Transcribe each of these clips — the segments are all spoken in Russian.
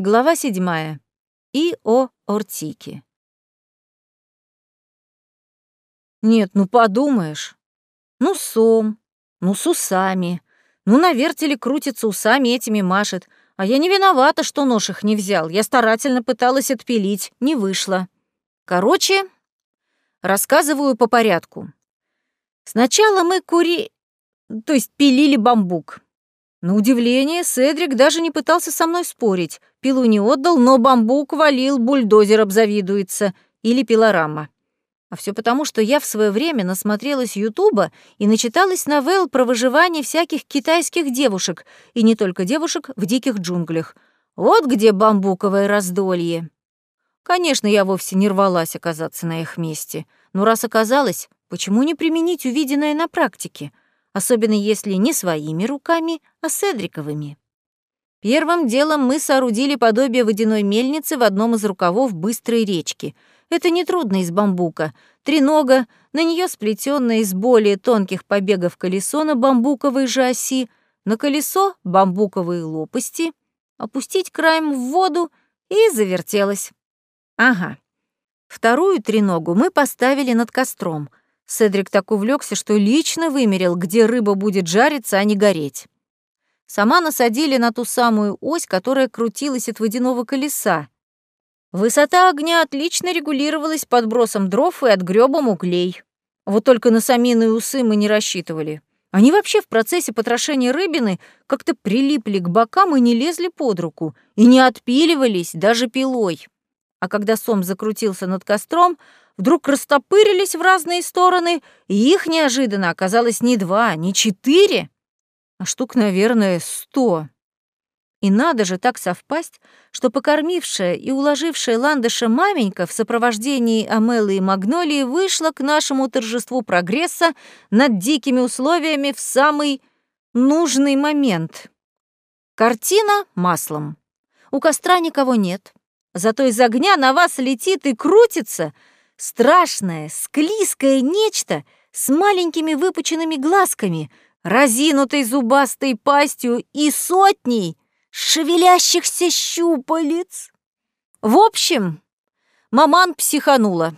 Глава седьмая. И о Ортике. Нет, ну подумаешь. Ну, сом, ну, с усами. Ну, на вертеле крутится, усами этими машет. А я не виновата, что нож их не взял. Я старательно пыталась отпилить, не вышло. Короче, рассказываю по порядку. Сначала мы кури... то есть пилили бамбук. На удивление, Седрик даже не пытался со мной спорить. Пилу не отдал, но бамбук валил, бульдозер обзавидуется. Или пилорама. А все потому, что я в свое время насмотрелась Ютуба и начиталась новелл про выживание всяких китайских девушек, и не только девушек, в диких джунглях. Вот где бамбуковое раздолье. Конечно, я вовсе не рвалась оказаться на их месте. Но раз оказалась, почему не применить увиденное на практике? Особенно если не своими руками, а седриковыми. Первым делом мы соорудили подобие водяной мельницы в одном из рукавов быстрой речки — это нетрудно из бамбука. Тренога, на нее сплетенное из более тонких побегов колесо на бамбуковой же оси, на колесо бамбуковые лопасти, опустить краем в воду и завертелось. Ага. Вторую треногу мы поставили над костром. Седрик так увлекся, что лично вымерил, где рыба будет жариться, а не гореть. Сама насадили на ту самую ось, которая крутилась от водяного колеса, Высота огня отлично регулировалась подбросом дров и отгрёбом углей. Вот только на саминые усы мы не рассчитывали. Они вообще в процессе потрошения рыбины как-то прилипли к бокам и не лезли под руку, и не отпиливались даже пилой. А когда сом закрутился над костром, вдруг растопырились в разные стороны, и их неожиданно оказалось не два, не четыре, а штук, наверное, сто. И надо же так совпасть, что покормившая и уложившая ландыша маменька в сопровождении Амелы и Магнолии вышла к нашему торжеству прогресса над дикими условиями в самый нужный момент. Картина маслом. У костра никого нет. Зато из огня на вас летит и крутится страшное, склизкое нечто с маленькими выпученными глазками, разинутой зубастой пастью и сотней шевелящихся щупалец. В общем, маман психанула.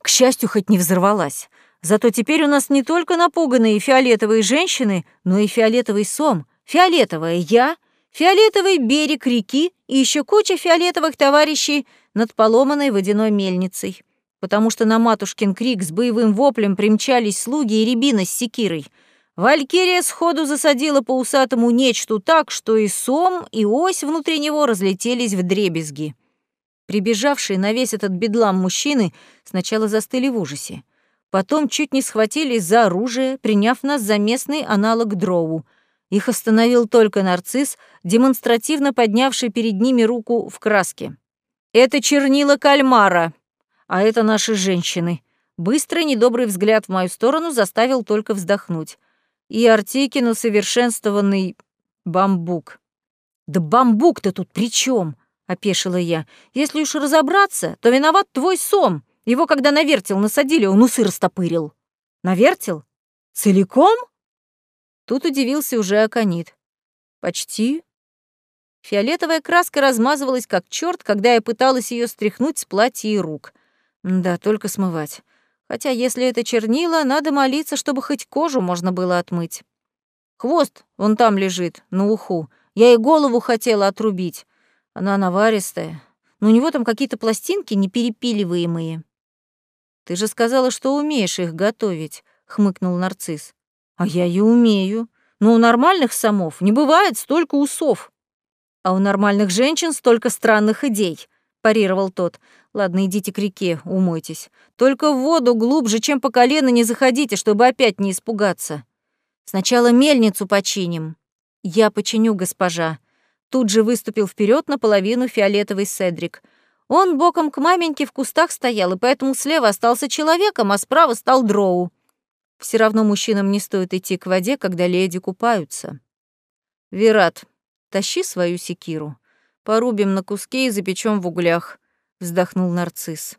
К счастью, хоть не взорвалась. Зато теперь у нас не только напуганные фиолетовые женщины, но и фиолетовый сом, фиолетовая я, фиолетовый берег реки и еще куча фиолетовых товарищей над поломанной водяной мельницей. Потому что на матушкин крик с боевым воплем примчались слуги и рябина с секирой — Валькирия сходу засадила по усатому нечту так, что и сом, и ось внутри него разлетелись в дребезги. Прибежавшие на весь этот бедлам мужчины сначала застыли в ужасе. Потом чуть не схватились за оружие, приняв нас за местный аналог дроу. Их остановил только нарцисс, демонстративно поднявший перед ними руку в краске. «Это чернила кальмара, а это наши женщины». Быстрый недобрый взгляд в мою сторону заставил только вздохнуть и Артикин усовершенствованный бамбук. «Да бамбук-то тут при чем? опешила я. «Если уж разобраться, то виноват твой сом. Его, когда навертел, насадили, он усы растопырил». «Навертел? Целиком?» Тут удивился уже Аконит. «Почти». Фиолетовая краска размазывалась как черт, когда я пыталась ее стряхнуть с платья и рук. Да, только смывать. Хотя если это чернила, надо молиться, чтобы хоть кожу можно было отмыть. Хвост вон там лежит, на уху. Я и голову хотела отрубить. Она наваристая. Но у него там какие-то пластинки неперепиливаемые. «Ты же сказала, что умеешь их готовить», — хмыкнул нарцисс. «А я и умею. Но у нормальных самов не бывает столько усов. А у нормальных женщин столько странных идей», — парировал тот. Ладно, идите к реке, умойтесь. Только в воду глубже, чем по колено, не заходите, чтобы опять не испугаться. Сначала мельницу починим. Я починю, госпожа. Тут же выступил вперед наполовину фиолетовый Седрик. Он боком к маменьке в кустах стоял, и поэтому слева остался человеком, а справа стал дроу. Все равно мужчинам не стоит идти к воде, когда леди купаются. Вират, тащи свою секиру. Порубим на куски и запечем в углях вздохнул нарцисс.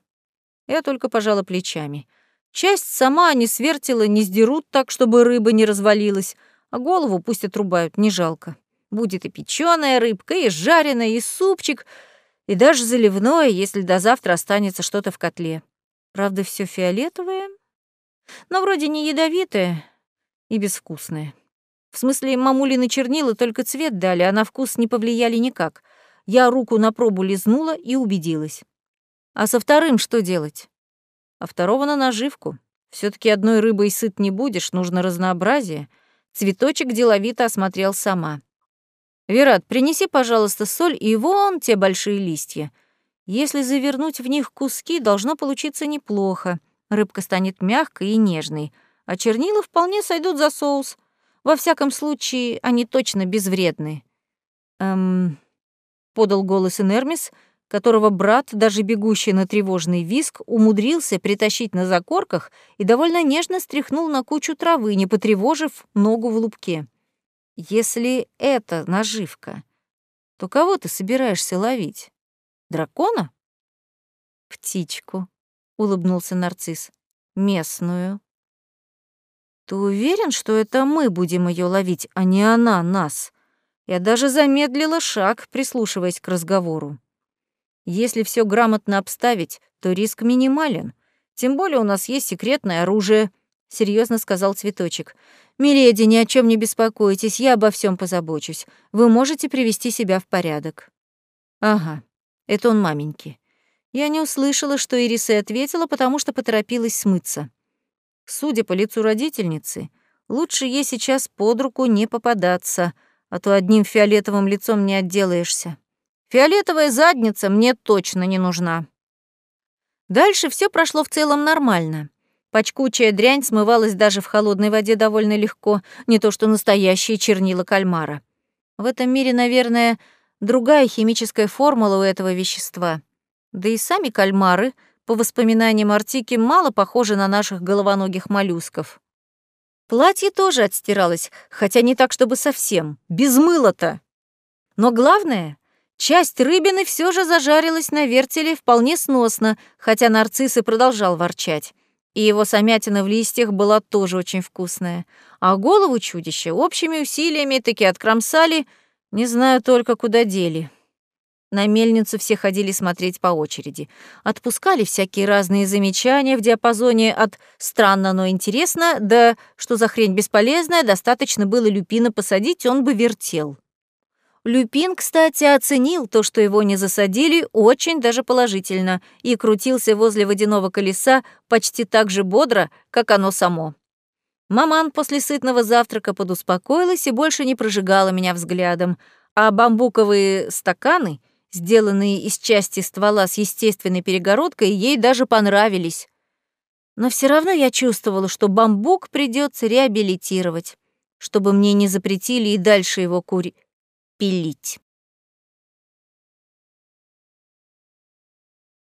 Я только пожала плечами. Часть сама не свертила, не сдерут так, чтобы рыба не развалилась, а голову пусть отрубают, не жалко. Будет и печеная рыбка, и жареная, и супчик, и даже заливное, если до завтра останется что-то в котле. Правда, все фиолетовое, но вроде не ядовитое и безвкусное. В смысле, мамулины чернила только цвет дали, а на вкус не повлияли никак. Я руку на пробу лизнула и убедилась. А со вторым что делать? А второго на наживку. все таки одной рыбой сыт не будешь, нужно разнообразие. Цветочек деловито осмотрел сама. «Верат, принеси, пожалуйста, соль и вон те большие листья. Если завернуть в них куски, должно получиться неплохо. Рыбка станет мягкой и нежной, а чернила вполне сойдут за соус. Во всяком случае, они точно безвредны». «Эм...» — подал голос Энермис, которого брат, даже бегущий на тревожный виск, умудрился притащить на закорках и довольно нежно стряхнул на кучу травы, не потревожив ногу в лупке. Если это наживка, то кого ты собираешься ловить? Дракона? Птичку, улыбнулся нарцисс. Местную. Ты уверен, что это мы будем ее ловить, а не она нас? Я даже замедлила шаг, прислушиваясь к разговору. Если все грамотно обставить, то риск минимален. Тем более у нас есть секретное оружие, серьезно сказал цветочек. «Миледи, ни о чем не беспокойтесь, я обо всем позабочусь. Вы можете привести себя в порядок». «Ага, это он маменьки». Я не услышала, что Ириса ответила, потому что поторопилась смыться. Судя по лицу родительницы, лучше ей сейчас под руку не попадаться, а то одним фиолетовым лицом не отделаешься. Фиолетовая задница мне точно не нужна. Дальше все прошло в целом нормально. Пачкучая дрянь смывалась даже в холодной воде довольно легко, не то что настоящие чернила кальмара. В этом мире, наверное, другая химическая формула у этого вещества. Да и сами кальмары, по воспоминаниям Артики, мало похожи на наших головоногих моллюсков. Платье тоже отстиралось, хотя не так, чтобы совсем, без мыла-то. Но главное, часть рыбины все же зажарилась на вертеле вполне сносно, хотя нарцисс и продолжал ворчать. И его самятина в листьях была тоже очень вкусная. А голову чудища общими усилиями таки откромсали, не знаю только, куда дели. На мельницу все ходили смотреть по очереди. Отпускали всякие разные замечания в диапазоне от «странно, но интересно» до «что за хрень бесполезная, достаточно было люпина посадить, он бы вертел». Люпин, кстати, оценил то, что его не засадили, очень даже положительно и крутился возле водяного колеса почти так же бодро, как оно само. Маман после сытного завтрака подуспокоилась и больше не прожигала меня взглядом, а бамбуковые стаканы, сделанные из части ствола с естественной перегородкой, ей даже понравились. Но все равно я чувствовала, что бамбук придется реабилитировать, чтобы мне не запретили и дальше его курить пилить.